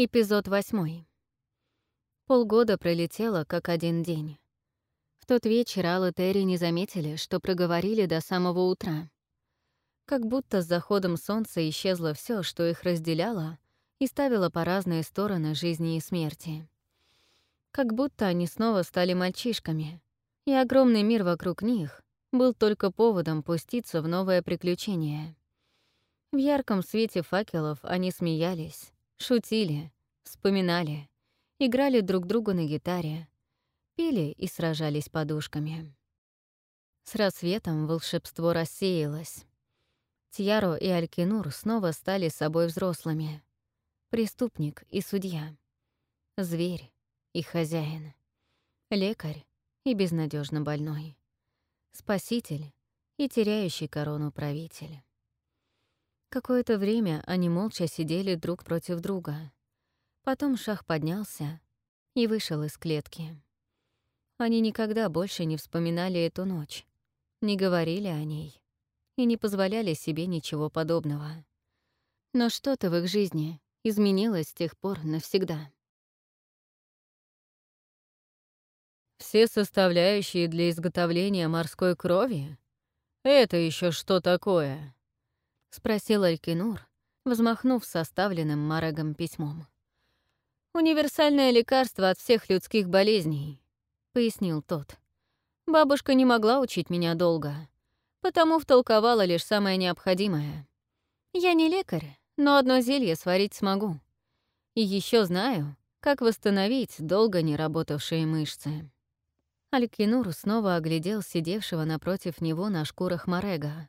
Эпизод восьмой. Полгода пролетело, как один день. В тот вечер Ал и Терри не заметили, что проговорили до самого утра. Как будто с заходом солнца исчезло все, что их разделяло, и ставило по разные стороны жизни и смерти. Как будто они снова стали мальчишками, и огромный мир вокруг них был только поводом пуститься в новое приключение. В ярком свете факелов они смеялись, Шутили, вспоминали, играли друг другу на гитаре, пели и сражались подушками. С рассветом волшебство рассеялось. Тьяро и Алькинур снова стали собой взрослыми. Преступник и судья. Зверь и хозяин. Лекарь и безнадежно больной. Спаситель и теряющий корону правитель. Какое-то время они молча сидели друг против друга. Потом Шах поднялся и вышел из клетки. Они никогда больше не вспоминали эту ночь, не говорили о ней и не позволяли себе ничего подобного. Но что-то в их жизни изменилось с тех пор навсегда. Все составляющие для изготовления морской крови? Это еще что такое? — спросил Алькинур, взмахнув составленным Марагом письмом. «Универсальное лекарство от всех людских болезней», — пояснил тот. «Бабушка не могла учить меня долго, потому втолковала лишь самое необходимое. Я не лекарь, но одно зелье сварить смогу. И еще знаю, как восстановить долго не работавшие мышцы». Алькинур снова оглядел сидевшего напротив него на шкурах Морега.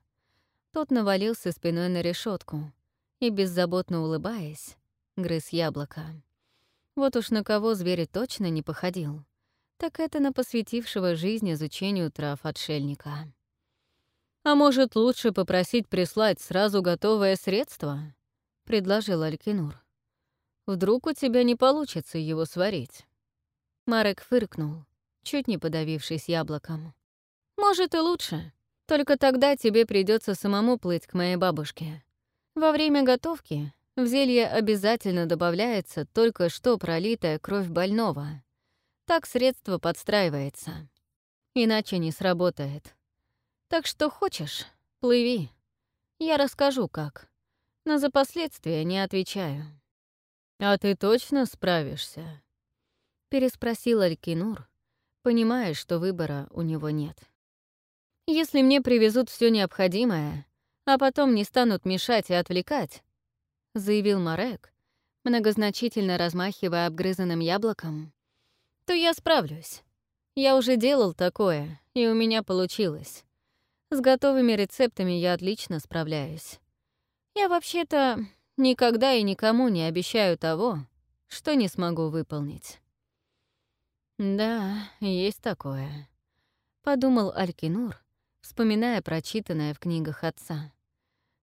Тот навалился спиной на решетку и, беззаботно улыбаясь, грыз яблоко. Вот уж на кого зверь точно не походил, так это на посвятившего жизнь изучению трав отшельника. «А может, лучше попросить прислать сразу готовое средство?» — предложил Алькинур. «Вдруг у тебя не получится его сварить?» Марек фыркнул, чуть не подавившись яблоком. «Может, и лучше. Только тогда тебе придется самому плыть к моей бабушке. Во время готовки в зелье обязательно добавляется только что пролитая кровь больного. Так средство подстраивается. Иначе не сработает. Так что хочешь, плыви. Я расскажу, как. Но за последствия не отвечаю. «А ты точно справишься?» — переспросил Алькинур, понимая, что выбора у него нет. Если мне привезут все необходимое, а потом не станут мешать и отвлекать, заявил Марек, многозначительно размахивая обгрызанным яблоком, то я справлюсь. Я уже делал такое, и у меня получилось. С готовыми рецептами я отлично справляюсь. Я вообще-то никогда и никому не обещаю того, что не смогу выполнить. Да, есть такое, подумал Алькинур, вспоминая прочитанное в книгах отца.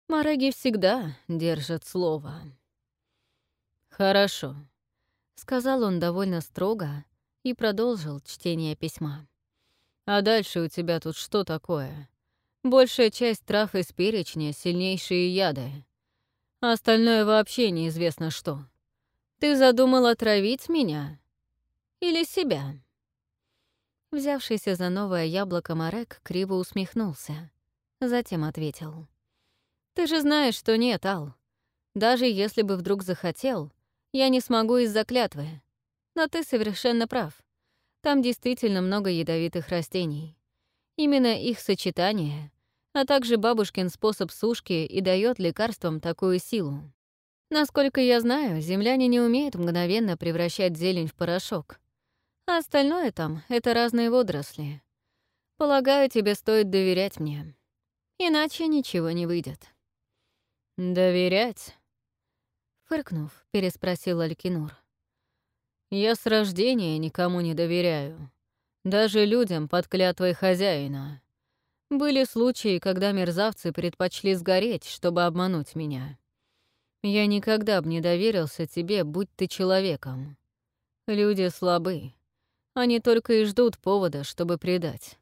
Мараги всегда держат слово. «Хорошо», — сказал он довольно строго и продолжил чтение письма. «А дальше у тебя тут что такое? Большая часть трав из перечня — сильнейшие яды. А остальное вообще неизвестно что. Ты задумал отравить меня? Или себя?» Взявшийся за новое яблоко Марек криво усмехнулся. Затем ответил. «Ты же знаешь, что нет, Ал. Даже если бы вдруг захотел, я не смогу из-за клятвы. Но ты совершенно прав. Там действительно много ядовитых растений. Именно их сочетание, а также бабушкин способ сушки и дает лекарствам такую силу. Насколько я знаю, земляне не умеют мгновенно превращать зелень в порошок. А остальное там — это разные водоросли. Полагаю, тебе стоит доверять мне. Иначе ничего не выйдет». «Доверять?» Фыркнув, переспросил Алькинур. «Я с рождения никому не доверяю. Даже людям под клятвой хозяина. Были случаи, когда мерзавцы предпочли сгореть, чтобы обмануть меня. Я никогда бы не доверился тебе, будь ты человеком. Люди слабы. Они только и ждут повода, чтобы предать.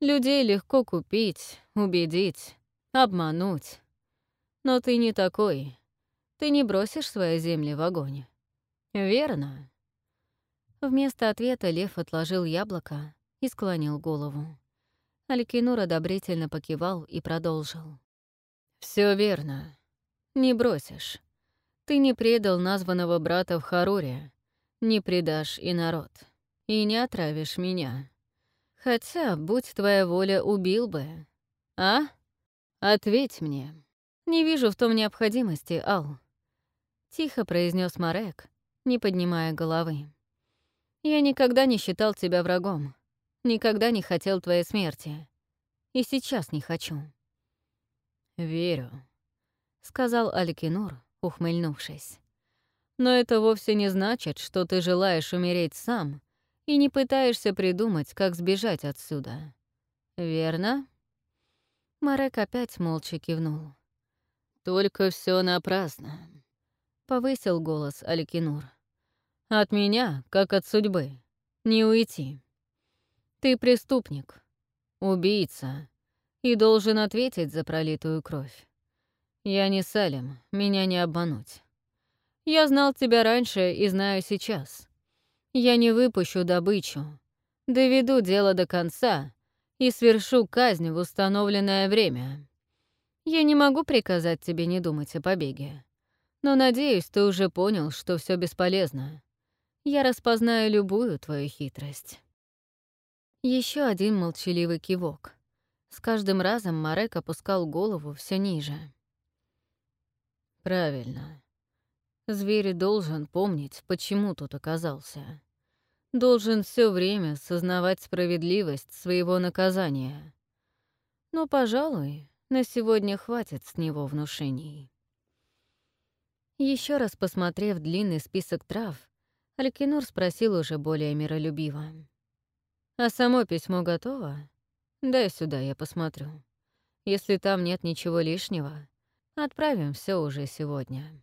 Людей легко купить, убедить, обмануть. Но ты не такой. Ты не бросишь свои земли в огонь. «Верно». Вместо ответа лев отложил яблоко и склонил голову. Алькинур одобрительно покивал и продолжил. Все верно. Не бросишь. Ты не предал названного брата в Харуре, не предашь и народ, и не отравишь меня. Хотя, будь твоя воля, убил бы. А? Ответь мне. Не вижу в том необходимости, Ал. Тихо произнес Марек, не поднимая головы. Я никогда не считал тебя врагом. Никогда не хотел твоей смерти. И сейчас не хочу. «Верю», — сказал Алькинур, ухмыльнувшись. «Но это вовсе не значит, что ты желаешь умереть сам и не пытаешься придумать, как сбежать отсюда. Верно?» Марек опять молча кивнул. «Только все напрасно», — повысил голос Алькинур. «От меня, как от судьбы, не уйти. Ты преступник, убийца и должен ответить за пролитую кровь. Я не Салим, меня не обмануть. Я знал тебя раньше и знаю сейчас. Я не выпущу добычу, доведу дело до конца и свершу казнь в установленное время. Я не могу приказать тебе не думать о побеге. Но, надеюсь, ты уже понял, что все бесполезно. Я распознаю любую твою хитрость. Еще один молчаливый кивок. С каждым разом Марек опускал голову все ниже. «Правильно. Зверь должен помнить, почему тут оказался. Должен все время сознавать справедливость своего наказания. Но, пожалуй, на сегодня хватит с него внушений». Еще раз посмотрев длинный список трав, Алькинур спросил уже более миролюбиво. «А само письмо готово? Дай сюда, я посмотрю. Если там нет ничего лишнего, отправим все уже сегодня».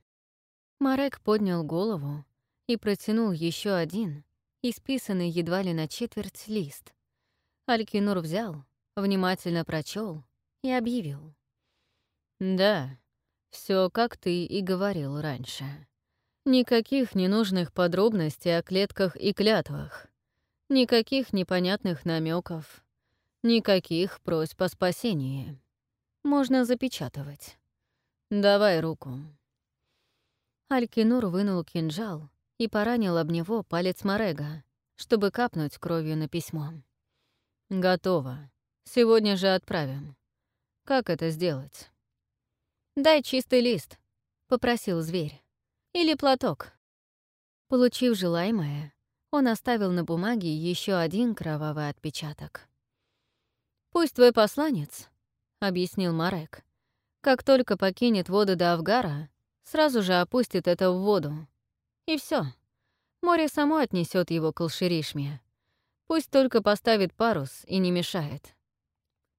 Марек поднял голову и протянул еще один, исписанный едва ли на четверть лист. Алькинур взял, внимательно прочел и объявил. «Да, все как ты и говорил раньше. Никаких ненужных подробностей о клетках и клятвах. Никаких непонятных намеков, никаких просьб о спасении. Можно запечатывать. Давай руку. Алькинур вынул кинжал и поранил об него палец Морега, чтобы капнуть кровью на письмо. «Готово. Сегодня же отправим. Как это сделать?» «Дай чистый лист», — попросил зверь. «Или платок». Получив желаемое, он оставил на бумаге еще один кровавый отпечаток. «Пусть твой посланец», — объяснил Марек, «как только покинет воды до Авгара, сразу же опустит это в воду. И все. Море само отнесет его к Алширишме. Пусть только поставит парус и не мешает».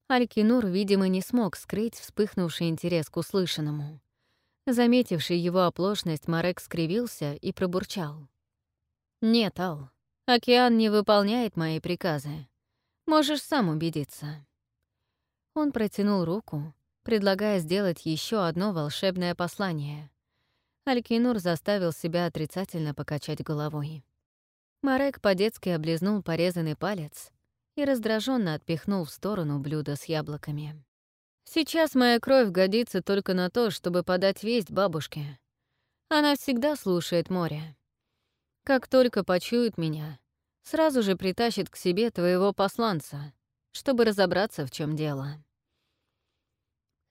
Алькинур, видимо, не смог скрыть вспыхнувший интерес к услышанному. Заметивший его оплошность, Марек скривился и пробурчал. «Нет, Ал, океан не выполняет мои приказы. Можешь сам убедиться». Он протянул руку, предлагая сделать еще одно волшебное послание. Алькинур заставил себя отрицательно покачать головой. Марек по-детски облизнул порезанный палец и раздраженно отпихнул в сторону блюдо с яблоками. «Сейчас моя кровь годится только на то, чтобы подать весть бабушке. Она всегда слушает море. Как только почует меня, сразу же притащит к себе твоего посланца, чтобы разобраться, в чем дело.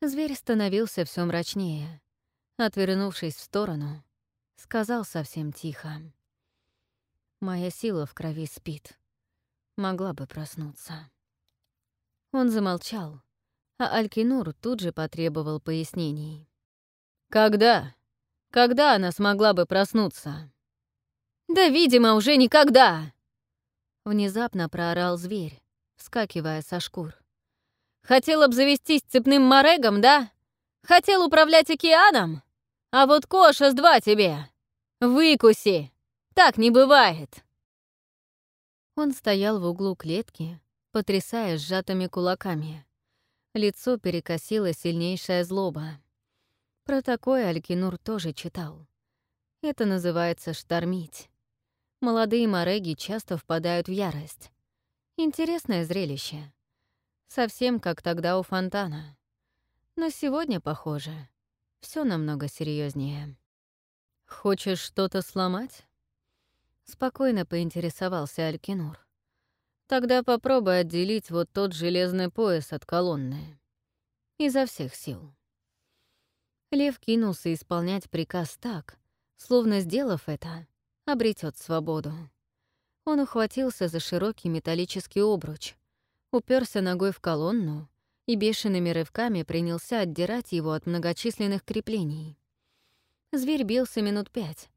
Зверь становился все мрачнее. Отвернувшись в сторону, сказал совсем тихо. «Моя сила в крови спит. Могла бы проснуться». Он замолчал, а Алькинур тут же потребовал пояснений. «Когда? Когда она смогла бы проснуться?» «Да, видимо, уже никогда!» Внезапно проорал зверь, вскакивая со шкур. «Хотел обзавестись цепным морегом, да? Хотел управлять океаном? А вот коша с два тебе! Выкуси! Так не бывает!» Он стоял в углу клетки, потрясая сжатыми кулаками. Лицо перекосило сильнейшая злоба. Про такое Алькинур тоже читал. Это называется штормить. Молодые мореги часто впадают в ярость. Интересное зрелище. Совсем как тогда у фонтана. Но сегодня, похоже, все намного серьезнее. «Хочешь что-то сломать?» Спокойно поинтересовался Алькинур. «Тогда попробуй отделить вот тот железный пояс от колонны. Изо всех сил». Лев кинулся исполнять приказ так, словно сделав это, обретет свободу. Он ухватился за широкий металлический обруч, уперся ногой в колонну и бешеными рывками принялся отдирать его от многочисленных креплений. Зверь бился минут пять.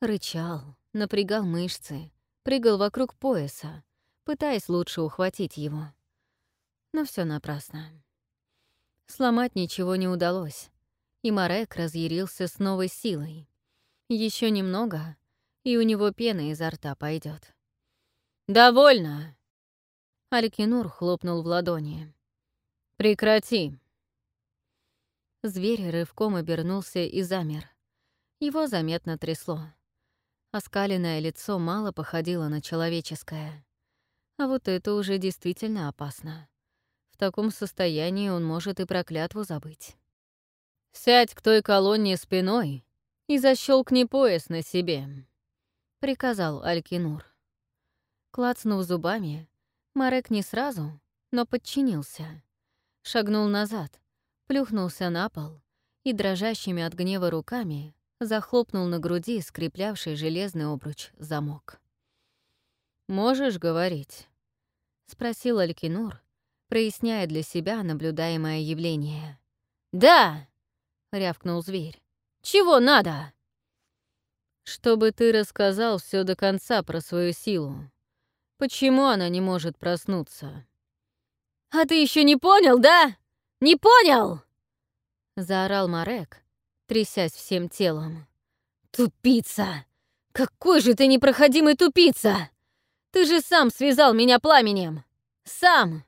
Рычал, напрягал мышцы, прыгал вокруг пояса, пытаясь лучше ухватить его. Но все напрасно. Сломать ничего не удалось, и Марек разъярился с новой силой. Еще немного, и у него пена изо рта пойдет. «Довольно!» Алькинур хлопнул в ладони. «Прекрати!» Зверь рывком обернулся и замер. Его заметно трясло. Оскаленное лицо мало походило на человеческое. А вот это уже действительно опасно. В таком состоянии он может и проклятву забыть. «Сядь к той колонне спиной и защелкни пояс на себе», — приказал Алькинур. Клацнув зубами, Марек не сразу, но подчинился шагнул назад, плюхнулся на пол и дрожащими от гнева руками захлопнул на груди скреплявший железный обруч замок. «Можешь говорить?» — спросил Алькинур, проясняя для себя наблюдаемое явление. «Да!» — рявкнул зверь. «Чего надо?» «Чтобы ты рассказал все до конца про свою силу. Почему она не может проснуться?» «А ты еще не понял, да? Не понял?» Заорал Марек, трясясь всем телом. «Тупица! Какой же ты непроходимый тупица! Ты же сам связал меня пламенем! Сам!»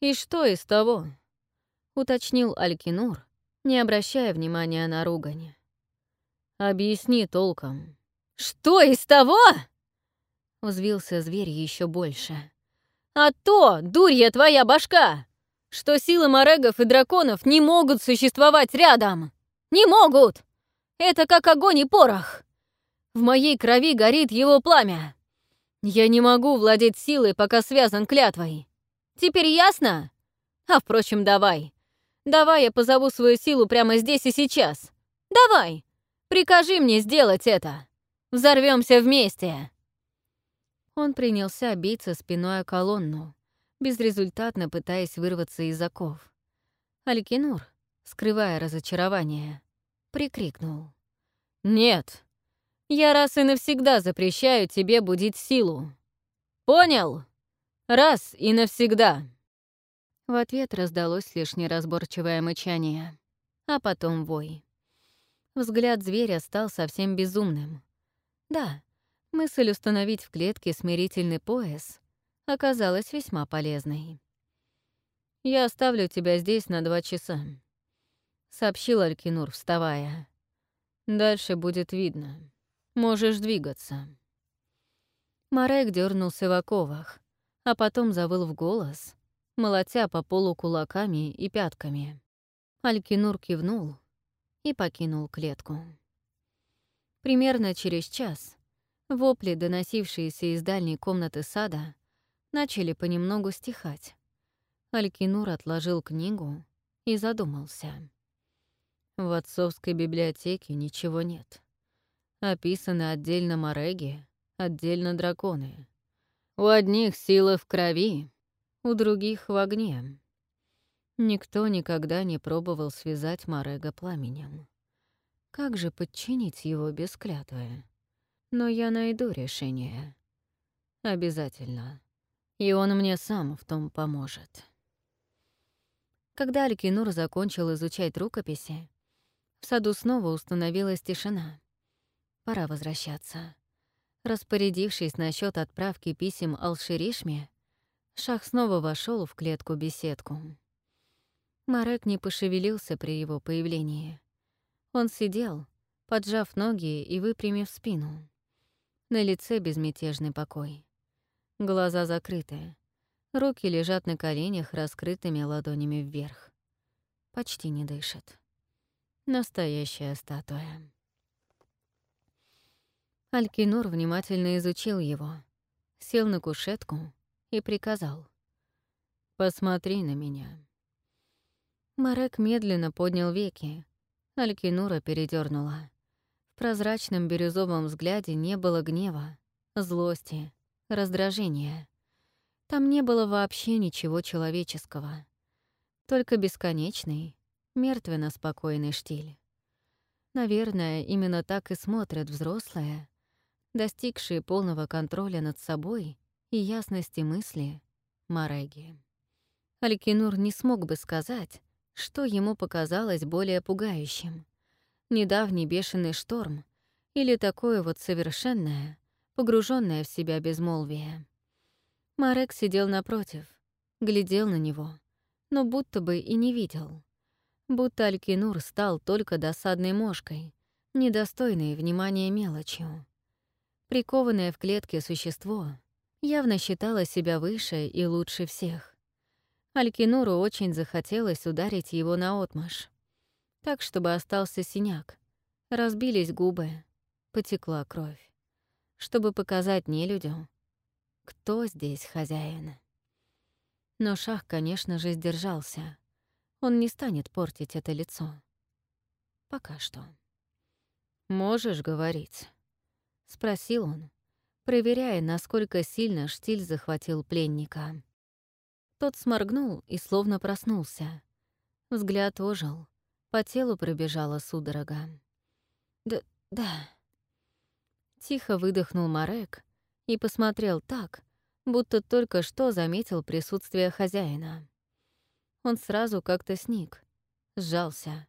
«И что из того?» — уточнил Алькинур, не обращая внимания на ругань. «Объясни толком». «Что из того?» — взвился зверь еще больше. А то, дурья твоя башка, что силы морегов и драконов не могут существовать рядом. Не могут! Это как огонь и порох. В моей крови горит его пламя. Я не могу владеть силой, пока связан клятвой. Теперь ясно? А, впрочем, давай. Давай я позову свою силу прямо здесь и сейчас. Давай. Прикажи мне сделать это. Взорвемся вместе. Он принялся биться спиной о колонну, безрезультатно пытаясь вырваться из оков. Алькинур, скрывая разочарование, прикрикнул. «Нет, я раз и навсегда запрещаю тебе будить силу. Понял? Раз и навсегда!» В ответ раздалось лишь неразборчивое мычание, а потом вой. Взгляд зверя стал совсем безумным. Да, Мысль установить в клетке смирительный пояс оказалась весьма полезной. «Я оставлю тебя здесь на два часа», — сообщил Алькинур, вставая. «Дальше будет видно. Можешь двигаться». Марек дернулся в оковах, а потом завыл в голос, молотя по полу кулаками и пятками. Алькинур кивнул и покинул клетку. Примерно через час Вопли, доносившиеся из дальней комнаты сада, начали понемногу стихать. Алькинур отложил книгу и задумался. В отцовской библиотеке ничего нет. Описаны отдельно мореги, отдельно драконы. У одних силы в крови, у других — в огне. Никто никогда не пробовал связать Морега пламенем. Как же подчинить его без клятвы? Но я найду решение. Обязательно. И он мне сам в том поможет. Когда Алькинур закончил изучать рукописи, в саду снова установилась тишина. Пора возвращаться. Распорядившись насчет отправки писем Алширишме, Шах снова вошел в клетку-беседку. Марек не пошевелился при его появлении. Он сидел, поджав ноги и выпрямив спину. На лице безмятежный покой. Глаза закрыты. Руки лежат на коленях, раскрытыми ладонями вверх. Почти не дышит. Настоящая статуя. Алькинур внимательно изучил его, сел на кушетку и приказал. «Посмотри на меня». Марек медленно поднял веки. Алькинура передернула. Прозрачном бирюзовом взгляде не было гнева, злости, раздражения. Там не было вообще ничего человеческого. Только бесконечный, мертвенно-спокойный штиль. Наверное, именно так и смотрят взрослые, достигшие полного контроля над собой и ясности мысли, Мареги. Алькинур не смог бы сказать, что ему показалось более пугающим. Недавний бешеный шторм или такое вот совершенное, погруженное в себя безмолвие. Марек сидел напротив, глядел на него, но будто бы и не видел. Будто Алькинур стал только досадной мошкой, недостойной внимания мелочью. Прикованное в клетке существо явно считало себя выше и лучше всех. Алькинуру очень захотелось ударить его наотмашь. Так, чтобы остался синяк. Разбились губы, потекла кровь. Чтобы показать нелюдю, кто здесь хозяин. Но Шах, конечно же, сдержался. Он не станет портить это лицо. Пока что. «Можешь говорить?» — спросил он, проверяя, насколько сильно штиль захватил пленника. Тот сморгнул и словно проснулся. Взгляд ожил, по телу пробежала судорога. «Да, да». Тихо выдохнул Марек и посмотрел так, будто только что заметил присутствие хозяина. Он сразу как-то сник, сжался,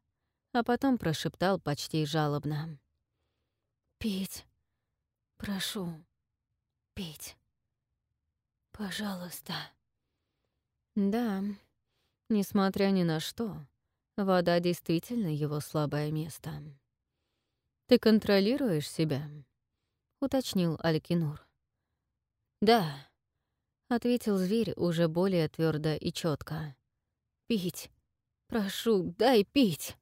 а потом прошептал почти жалобно. «Пить». Прошу, пить. Пожалуйста. Да, несмотря ни на что, вода действительно его слабое место. Ты контролируешь себя? уточнил Алькинур. Да, ответил зверь уже более твердо и четко. Пить. Прошу, дай пить.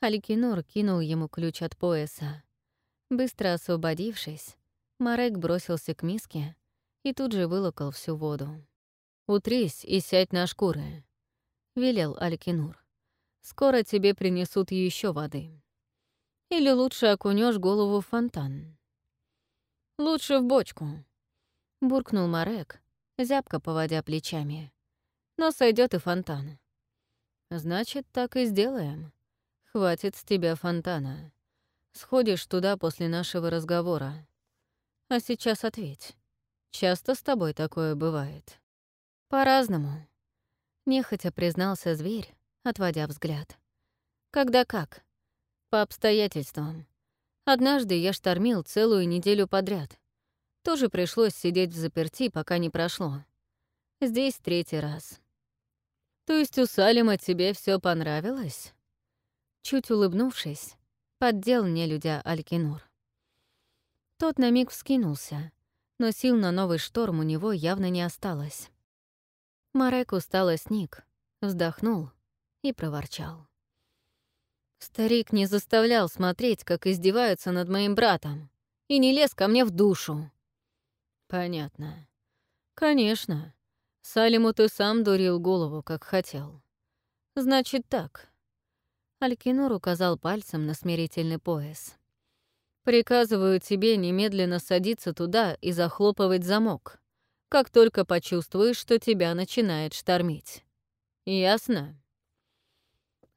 Алькинур кинул ему ключ от пояса. Быстро освободившись, Марек бросился к миске и тут же вылокал всю воду. «Утрись и сядь на шкуры», — велел Алькинур. «Скоро тебе принесут еще воды. Или лучше окунешь голову в фонтан». «Лучше в бочку», — буркнул Марек, зябко поводя плечами. «Но сойдет и фонтан». «Значит, так и сделаем. Хватит с тебя фонтана. Сходишь туда после нашего разговора. А сейчас ответь. Часто с тобой такое бывает? По-разному. Нехотя признался зверь, отводя взгляд. Когда как? По обстоятельствам. Однажды я штормил целую неделю подряд. Тоже пришлось сидеть в заперти, пока не прошло. Здесь третий раз. То есть у Салима тебе все понравилось? Чуть улыбнувшись, поддел нелюдя Алькинур. Тот на миг вскинулся, но сил на новый шторм у него явно не осталось. Марек устало сник, вздохнул и проворчал. Старик не заставлял смотреть, как издеваются над моим братом, и не лез ко мне в душу. Понятно. Конечно. Салиму ты сам дурил голову, как хотел. Значит так, Алькинур указал пальцем на смирительный пояс. «Приказываю тебе немедленно садиться туда и захлопывать замок, как только почувствуешь, что тебя начинает штормить. Ясно?»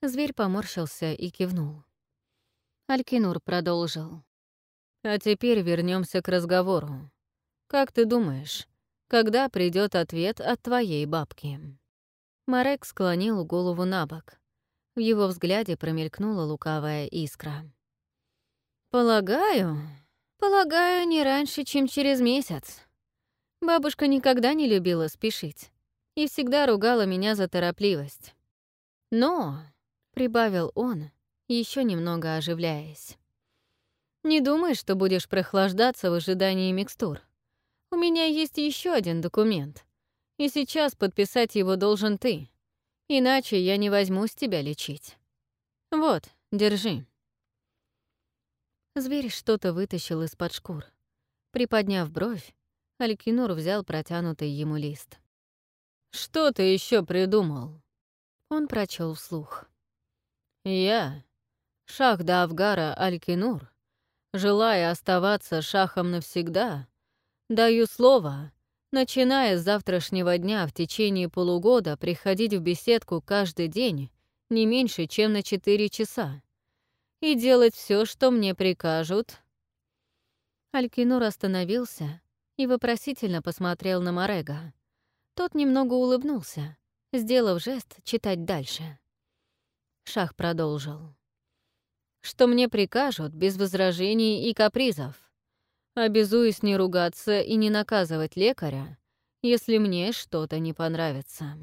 Зверь поморщился и кивнул. Алькинур продолжил. «А теперь вернемся к разговору. Как ты думаешь, когда придет ответ от твоей бабки?» Марек склонил голову на бок. В его взгляде промелькнула лукавая искра. «Полагаю, полагаю, не раньше, чем через месяц. Бабушка никогда не любила спешить и всегда ругала меня за торопливость. Но, — прибавил он, еще немного оживляясь, Не думай, что будешь прохлаждаться в ожидании микстур. У меня есть еще один документ, и сейчас подписать его должен ты, иначе я не возьмусь тебя лечить. Вот, держи». Зверь что-то вытащил из-под шкур. Приподняв бровь, Алькинур взял протянутый ему лист. «Что ты еще придумал?» Он прочел вслух. «Я, Шах Давгара Алькинур, желая оставаться шахом навсегда, даю слово, начиная с завтрашнего дня в течение полугода приходить в беседку каждый день не меньше, чем на четыре часа, и делать все, что мне прикажут». Алькинур остановился и вопросительно посмотрел на Морега. Тот немного улыбнулся, сделав жест читать дальше. Шах продолжил что мне прикажут без возражений и капризов. Обязуюсь не ругаться и не наказывать лекаря, если мне что-то не понравится.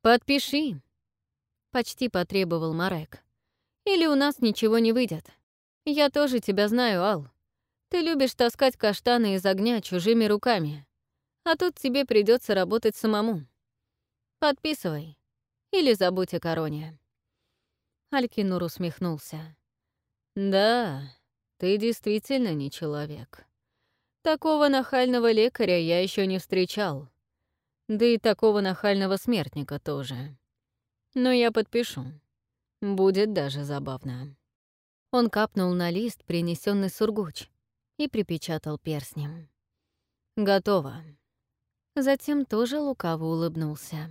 «Подпиши», — почти потребовал Марек. «Или у нас ничего не выйдет. Я тоже тебя знаю, Ал. Ты любишь таскать каштаны из огня чужими руками, а тут тебе придется работать самому. Подписывай. Или забудь о короне». Алькинур усмехнулся. Да, ты действительно не человек. Такого нахального лекаря я еще не встречал. Да и такого нахального смертника тоже. Но я подпишу. Будет даже забавно. Он капнул на лист, принесенный сургуч, и припечатал перстнем. Готово. Затем тоже лукаво улыбнулся.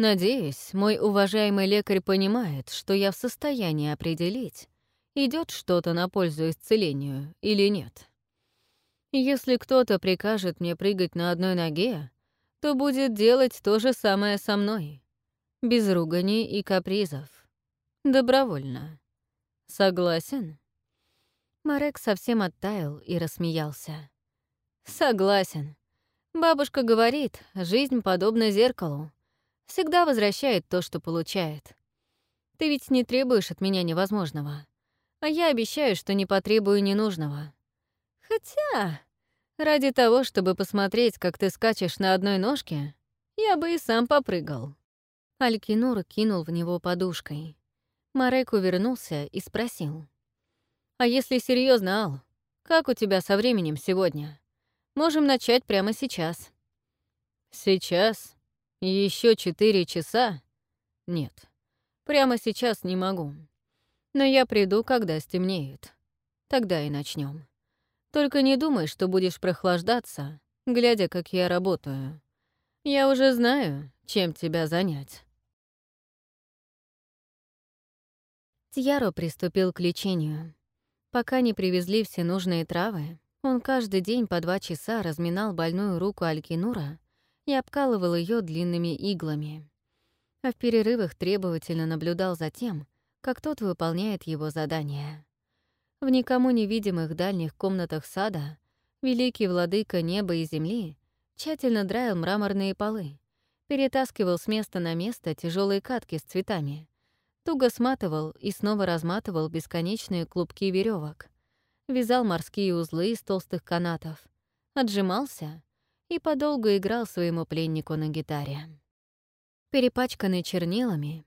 Надеюсь, мой уважаемый лекарь понимает, что я в состоянии определить, идет что-то на пользу исцелению или нет. Если кто-то прикажет мне прыгать на одной ноге, то будет делать то же самое со мной. Без ругани и капризов. Добровольно. Согласен? Марек совсем оттаял и рассмеялся. Согласен. Бабушка говорит, жизнь подобна зеркалу. Всегда возвращает то, что получает. Ты ведь не требуешь от меня невозможного. А я обещаю, что не потребую ненужного. Хотя, ради того, чтобы посмотреть, как ты скачешь на одной ножке, я бы и сам попрыгал. Алькинур кинул в него подушкой. Марек увернулся и спросил. «А если серьезно, Ал, как у тебя со временем сегодня? Можем начать прямо сейчас». «Сейчас? Еще четыре часа? Нет, прямо сейчас не могу. Но я приду, когда стемнеет. Тогда и начнем. Только не думай, что будешь прохлаждаться, глядя, как я работаю. Я уже знаю, чем тебя занять. Тьяро приступил к лечению. Пока не привезли все нужные травы, он каждый день по два часа разминал больную руку Алькинура и обкалывал ее длинными иглами. А в перерывах требовательно наблюдал за тем, как тот выполняет его задание. В никому невидимых дальних комнатах сада великий владыка неба и земли тщательно драил мраморные полы, перетаскивал с места на место тяжелые катки с цветами, туго сматывал и снова разматывал бесконечные клубки веревок, вязал морские узлы из толстых канатов, отжимался и подолгу играл своему пленнику на гитаре. Перепачканный чернилами,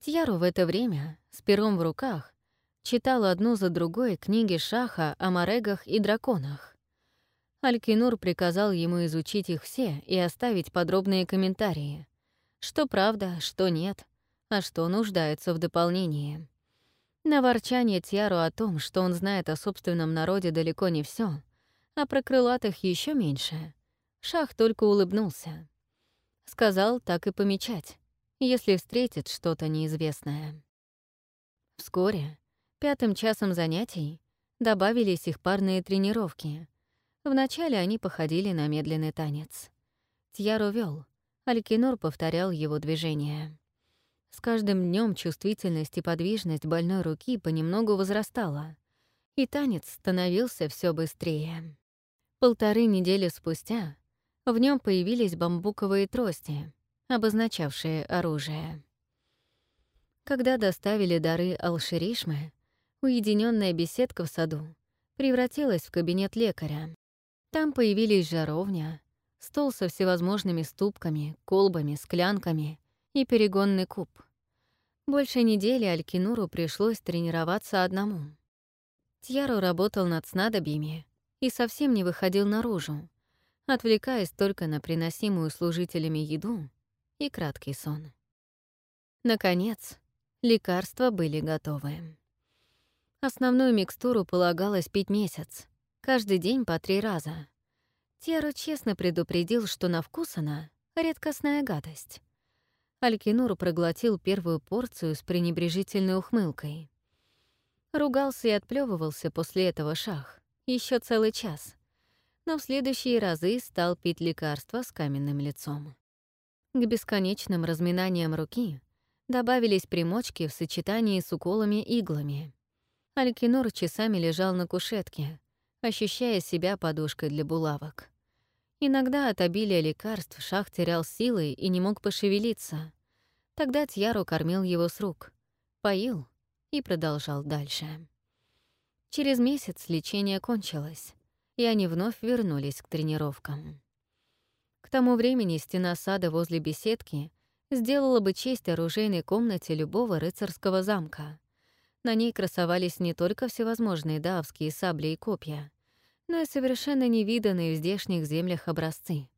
Тьяру в это время, с пером в руках, читал одну за другой книги Шаха о морегах и драконах. Алькинур приказал ему изучить их все и оставить подробные комментарии. Что правда, что нет, а что нуждается в дополнении. На ворчание Тьяру о том, что он знает о собственном народе далеко не все, а про крылатых еще меньше, Шах только улыбнулся. Сказал так и помечать если встретит что-то неизвестное. Вскоре, пятым часом занятий, добавились их парные тренировки. Вначале они походили на медленный танец. Тьяро вел, Алькинор повторял его движения. С каждым днем чувствительность и подвижность больной руки понемногу возрастала, и танец становился все быстрее. Полторы недели спустя в нем появились бамбуковые трости, обозначавшие оружие. Когда доставили дары Алширишмы, Уединенная беседка в саду превратилась в кабинет лекаря. Там появились жаровня, стол со всевозможными ступками, колбами, склянками и перегонный куб. Больше недели Алькинуру пришлось тренироваться одному. Тьяру работал над снадобьями и совсем не выходил наружу, отвлекаясь только на приносимую служителями еду и краткий сон. Наконец, лекарства были готовы. Основную микстуру полагалось пить месяц, каждый день по три раза. Тьяру честно предупредил, что на вкус она — редкостная гадость. Алькинур проглотил первую порцию с пренебрежительной ухмылкой. Ругался и отплевывался после этого шах еще целый час, но в следующие разы стал пить лекарства с каменным лицом. К бесконечным разминаниям руки добавились примочки в сочетании с уколами-иглами. Алькинур часами лежал на кушетке, ощущая себя подушкой для булавок. Иногда от обилия лекарств Шах терял силы и не мог пошевелиться. Тогда Тьяру кормил его с рук, поил и продолжал дальше. Через месяц лечение кончилось, и они вновь вернулись к тренировкам. К тому времени стена сада возле беседки сделала бы честь оружейной комнате любого рыцарского замка. На ней красовались не только всевозможные давские сабли и копья, но и совершенно невиданные в здешних землях образцы.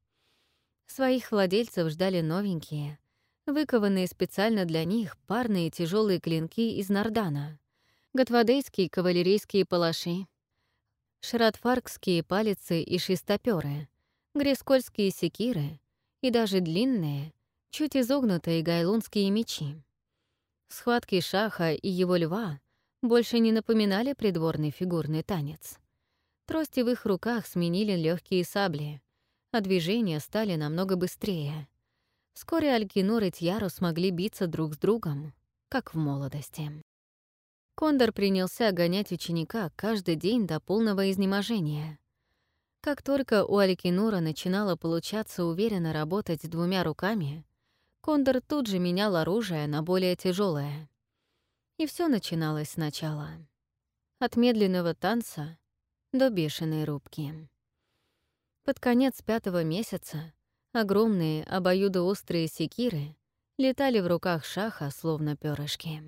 Своих владельцев ждали новенькие, выкованные специально для них парные тяжелые клинки из Нардана, готвадейские кавалерийские палаши, шратфаркские палицы и шестопёры, грескольские секиры и даже длинные, чуть изогнутые гайлунские мечи. Схватки Шаха и его льва больше не напоминали придворный фигурный танец. Трости в их руках сменили легкие сабли, а движения стали намного быстрее. Вскоре Алькинур и Тьяру смогли биться друг с другом, как в молодости. Кондор принялся гонять ученика каждый день до полного изнеможения. Как только у Алькинура начинало получаться уверенно работать двумя руками, Кондор тут же менял оружие на более тяжелое. И все начиналось сначала. От медленного танца до бешеной рубки. Под конец пятого месяца огромные обоюдоострые секиры летали в руках шаха, словно перышки.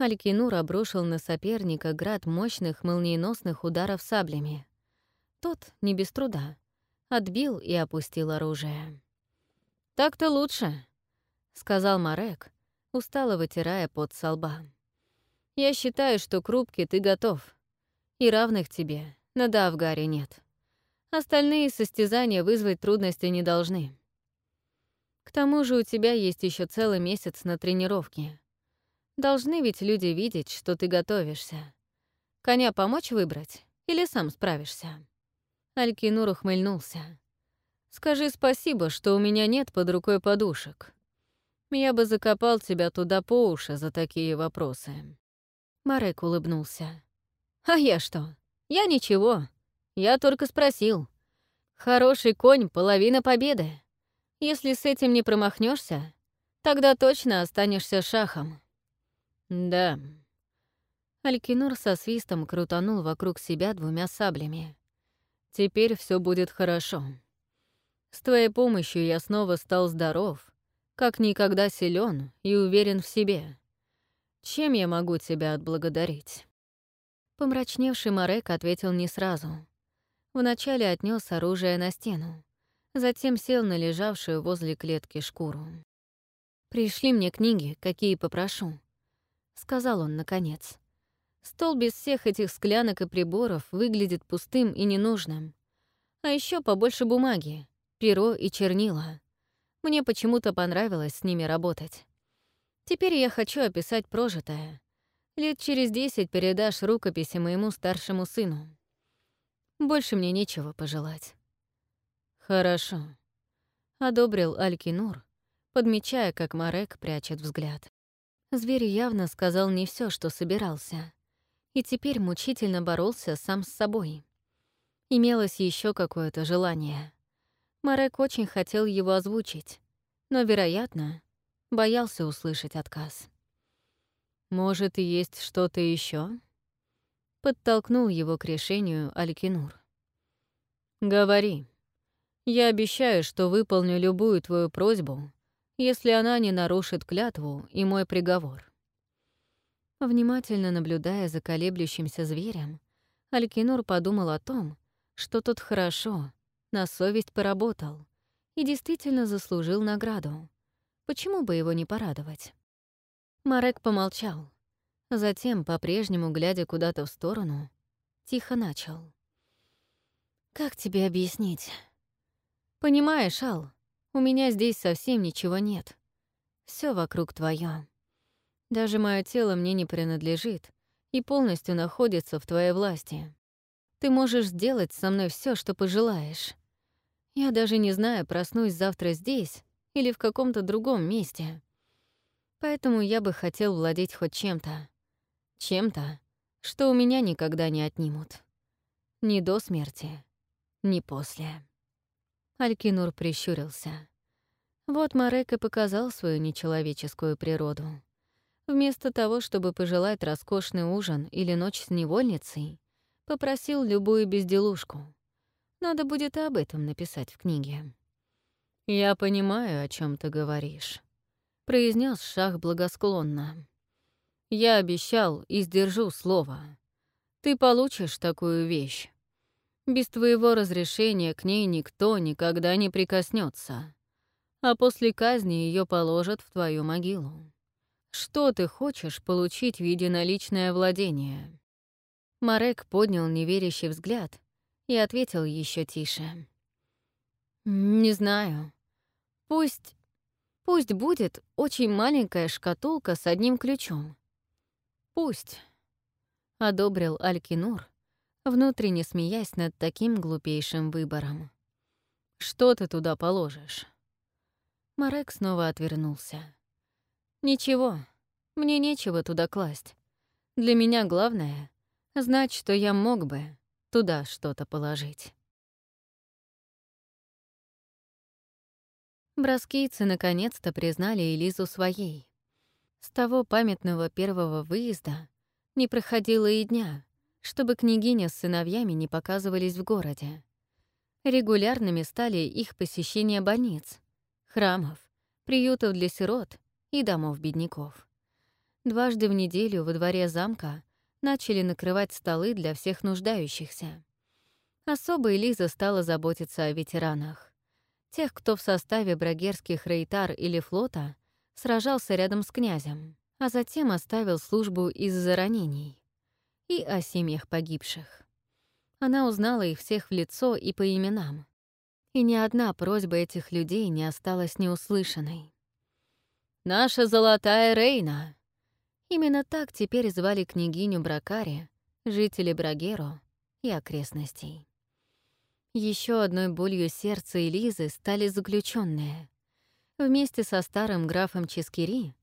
Алькинур обрушил на соперника град мощных молниеносных ударов саблями. Тот, не без труда, отбил и опустил оружие. «Так-то лучше», — сказал Марек, устало вытирая пот со лба. Я считаю, что к рубке ты готов. И равных тебе на Давгаре нет. Остальные состязания вызвать трудности не должны. К тому же у тебя есть еще целый месяц на тренировки. Должны ведь люди видеть, что ты готовишься. Коня помочь выбрать или сам справишься?» Алькинур ухмыльнулся. «Скажи спасибо, что у меня нет под рукой подушек. Я бы закопал тебя туда по уши за такие вопросы». Марек улыбнулся. «А я что? Я ничего. Я только спросил. Хороший конь — половина победы. Если с этим не промахнешься, тогда точно останешься шахом». «Да». Алькинур со свистом крутанул вокруг себя двумя саблями. «Теперь все будет хорошо. С твоей помощью я снова стал здоров, как никогда силен и уверен в себе. Чем я могу тебя отблагодарить?» Помрачневший Марек ответил не сразу. Вначале отнес оружие на стену, затем сел на лежавшую возле клетки шкуру. «Пришли мне книги, какие попрошу», — сказал он наконец. «Стол без всех этих склянок и приборов выглядит пустым и ненужным. А еще побольше бумаги, перо и чернила. Мне почему-то понравилось с ними работать. Теперь я хочу описать прожитое. Лет через десять передашь рукописи моему старшему сыну. Больше мне нечего пожелать. Хорошо. Одобрил Алькинур, подмечая, как Марек прячет взгляд. Зверь явно сказал не все, что собирался, и теперь мучительно боролся сам с собой. Имелось еще какое-то желание. Марек очень хотел его озвучить, но, вероятно, боялся услышать отказ. Может, есть что-то еще? Подтолкнул его к решению Алькинур. «Говори. Я обещаю, что выполню любую твою просьбу, если она не нарушит клятву и мой приговор». Внимательно наблюдая за колеблющимся зверем, Алькинур подумал о том, что тот хорошо, на совесть поработал и действительно заслужил награду. Почему бы его не порадовать? Марек помолчал. Затем, по-прежнему глядя куда-то в сторону, тихо начал. «Как тебе объяснить?» «Понимаешь, Ал, у меня здесь совсем ничего нет. Все вокруг твое. Даже мое тело мне не принадлежит и полностью находится в твоей власти. Ты можешь сделать со мной все, что пожелаешь. Я даже не знаю, проснусь завтра здесь или в каком-то другом месте. Поэтому я бы хотел владеть хоть чем-то. Чем-то, что у меня никогда не отнимут. Ни до смерти, ни после. Алькинур прищурился. Вот Марек и показал свою нечеловеческую природу. Вместо того, чтобы пожелать роскошный ужин или ночь с невольницей, попросил любую безделушку. Надо будет об этом написать в книге. «Я понимаю, о чем ты говоришь», произнес Шах благосклонно. «Я обещал и сдержу слово. Ты получишь такую вещь. Без твоего разрешения к ней никто никогда не прикоснется, а после казни ее положат в твою могилу. Что ты хочешь получить в виде наличное владение?» Марек поднял неверящий взгляд и ответил еще тише. «Не знаю. Пусть Пусть будет очень маленькая шкатулка с одним ключом. Пусть. Одобрил Алькинур, внутренне смеясь над таким глупейшим выбором. Что ты туда положишь? Марек снова отвернулся. Ничего, мне нечего туда класть. Для меня главное — знать, что я мог бы туда что-то положить. Броскийцы наконец-то признали Элизу своей. С того памятного первого выезда не проходило и дня, чтобы княгиня с сыновьями не показывались в городе. Регулярными стали их посещения больниц, храмов, приютов для сирот и домов бедняков. Дважды в неделю во дворе замка начали накрывать столы для всех нуждающихся. Особо Элиза стала заботиться о ветеранах. Тех, кто в составе брагерских рейтар или флота сражался рядом с князем, а затем оставил службу из-за ранений. И о семьях погибших. Она узнала их всех в лицо и по именам. И ни одна просьба этих людей не осталась неуслышанной. «Наша золотая Рейна!» Именно так теперь звали княгиню Бракари, жители Брагеро и окрестностей. Еще одной болью сердца Элизы стали заключенные. Вместе со старым графом Ческири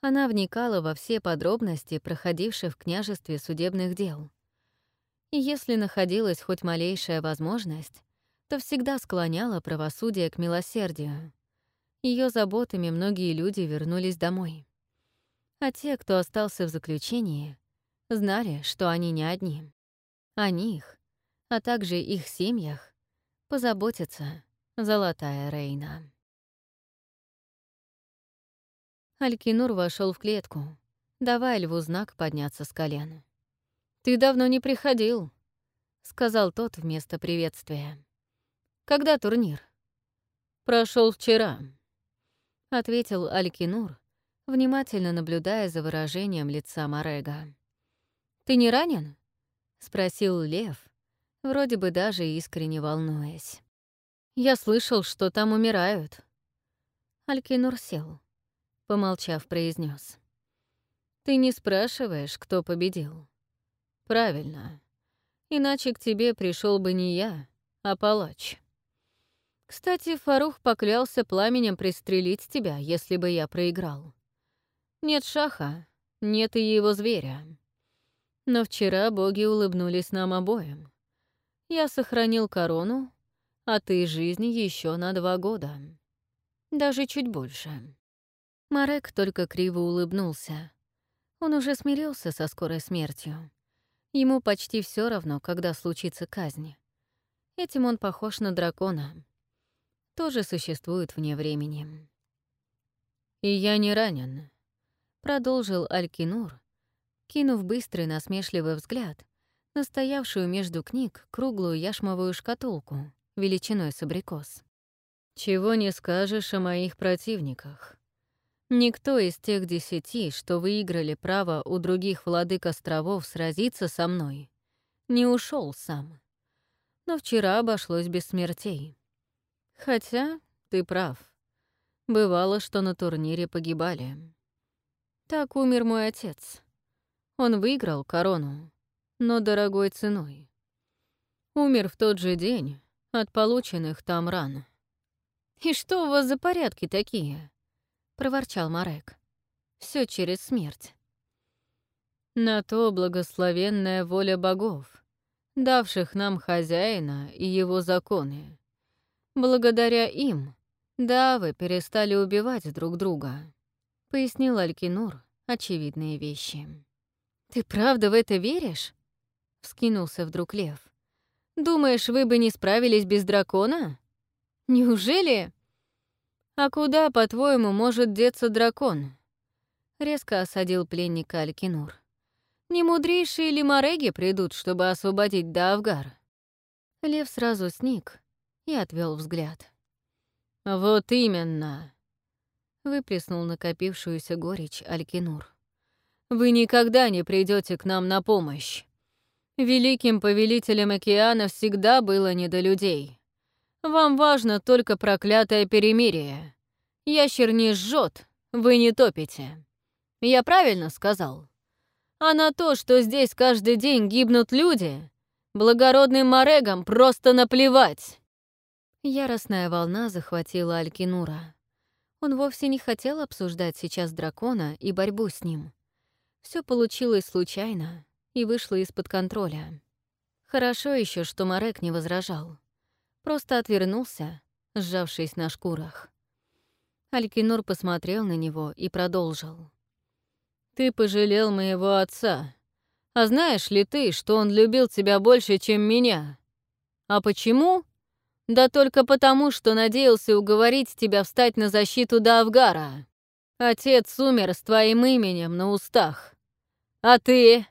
она вникала во все подробности проходивших в княжестве судебных дел. И если находилась хоть малейшая возможность, то всегда склоняла правосудие к милосердию. Ее заботами многие люди вернулись домой. А те, кто остался в заключении, знали, что они не одни. О них, а также их семьях, позаботится золотая Рейна. Алькинур вошел в клетку, давая льву знак подняться с колен. «Ты давно не приходил», — сказал тот вместо приветствия. «Когда турнир?» Прошел вчера», — ответил Алькинур, внимательно наблюдая за выражением лица Морега. «Ты не ранен?» — спросил Лев, вроде бы даже искренне волнуясь. «Я слышал, что там умирают». Алькинур сел, помолчав, произнес: «Ты не спрашиваешь, кто победил?» «Правильно. Иначе к тебе пришел бы не я, а палач». Кстати, Фарух поклялся пламенем пристрелить тебя, если бы я проиграл. Нет шаха, нет и его зверя. Но вчера боги улыбнулись нам обоим. Я сохранил корону, а ты жизни еще на два года. Даже чуть больше. Марек только криво улыбнулся. Он уже смирился со скорой смертью. Ему почти все равно, когда случится казнь. Этим он похож на дракона. Тоже существует вне времени. «И я не ранен», — продолжил Алькинур, кинув быстрый насмешливый взгляд на стоявшую между книг круглую яшмовую шкатулку величиной с абрикос. «Чего не скажешь о моих противниках. Никто из тех десяти, что выиграли право у других владык островов сразиться со мной, не ушел сам. Но вчера обошлось без смертей. Хотя ты прав. Бывало, что на турнире погибали. Так умер мой отец. Он выиграл корону, но дорогой ценой. Умер в тот же день от полученных там ран. «И что у вас за порядки такие?» Проворчал Марек. Все через смерть. На то благословенная воля богов, давших нам хозяина и его законы. Благодаря им, да, вы перестали убивать друг друга, пояснил Алькинур очевидные вещи. Ты правда в это веришь? вскинулся вдруг Лев. Думаешь, вы бы не справились без дракона? Неужели? «А куда, по-твоему, может деться дракон?» Резко осадил пленника Алькинур. «Не мудрейшие ли мореги придут, чтобы освободить Даавгар?» Лев сразу сник и отвел взгляд. «Вот именно!» — выплеснул накопившуюся горечь Алькинур. «Вы никогда не придете к нам на помощь. Великим повелителем океана всегда было не до людей. Вам важно только проклятое перемирие. Ящер не жжет, вы не топите. Я правильно сказал? А на то, что здесь каждый день гибнут люди, благородным морегам просто наплевать. Яростная волна захватила Алькинура. Он вовсе не хотел обсуждать сейчас дракона и борьбу с ним. Все получилось случайно и вышло из-под контроля. Хорошо еще, что Марек не возражал просто отвернулся, сжавшись на шкурах. Алькинур посмотрел на него и продолжил. «Ты пожалел моего отца. А знаешь ли ты, что он любил тебя больше, чем меня? А почему? Да только потому, что надеялся уговорить тебя встать на защиту Давгара. Отец умер с твоим именем на устах. А ты...»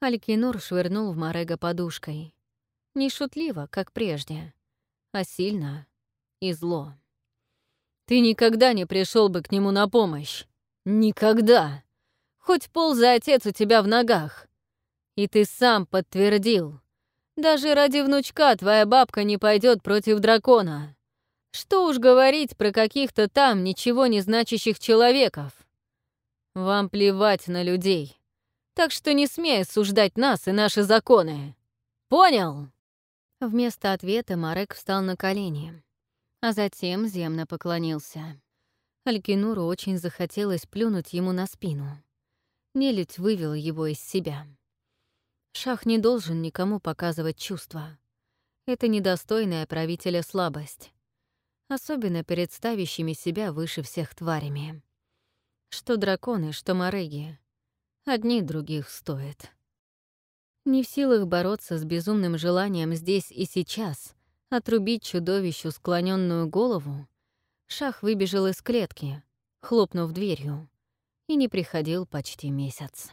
Алькинур швырнул в Морега подушкой. Не шутливо, как прежде, а сильно и зло. «Ты никогда не пришел бы к нему на помощь. Никогда. Хоть ползай отец у тебя в ногах. И ты сам подтвердил. Даже ради внучка твоя бабка не пойдет против дракона. Что уж говорить про каких-то там ничего не значащих человеков. Вам плевать на людей. Так что не смей осуждать нас и наши законы. Понял?» Вместо ответа Марек встал на колени, а затем земно поклонился. Алькинуру очень захотелось плюнуть ему на спину. Нелюдь вывел его из себя. Шах не должен никому показывать чувства. Это недостойная правителя слабость. Особенно перед ставящими себя выше всех тварями. Что драконы, что мореги. Одни других стоят. Не в силах бороться с безумным желанием здесь и сейчас, отрубить чудовищу склоненную голову, Шах выбежал из клетки, хлопнув дверью, и не приходил почти месяц.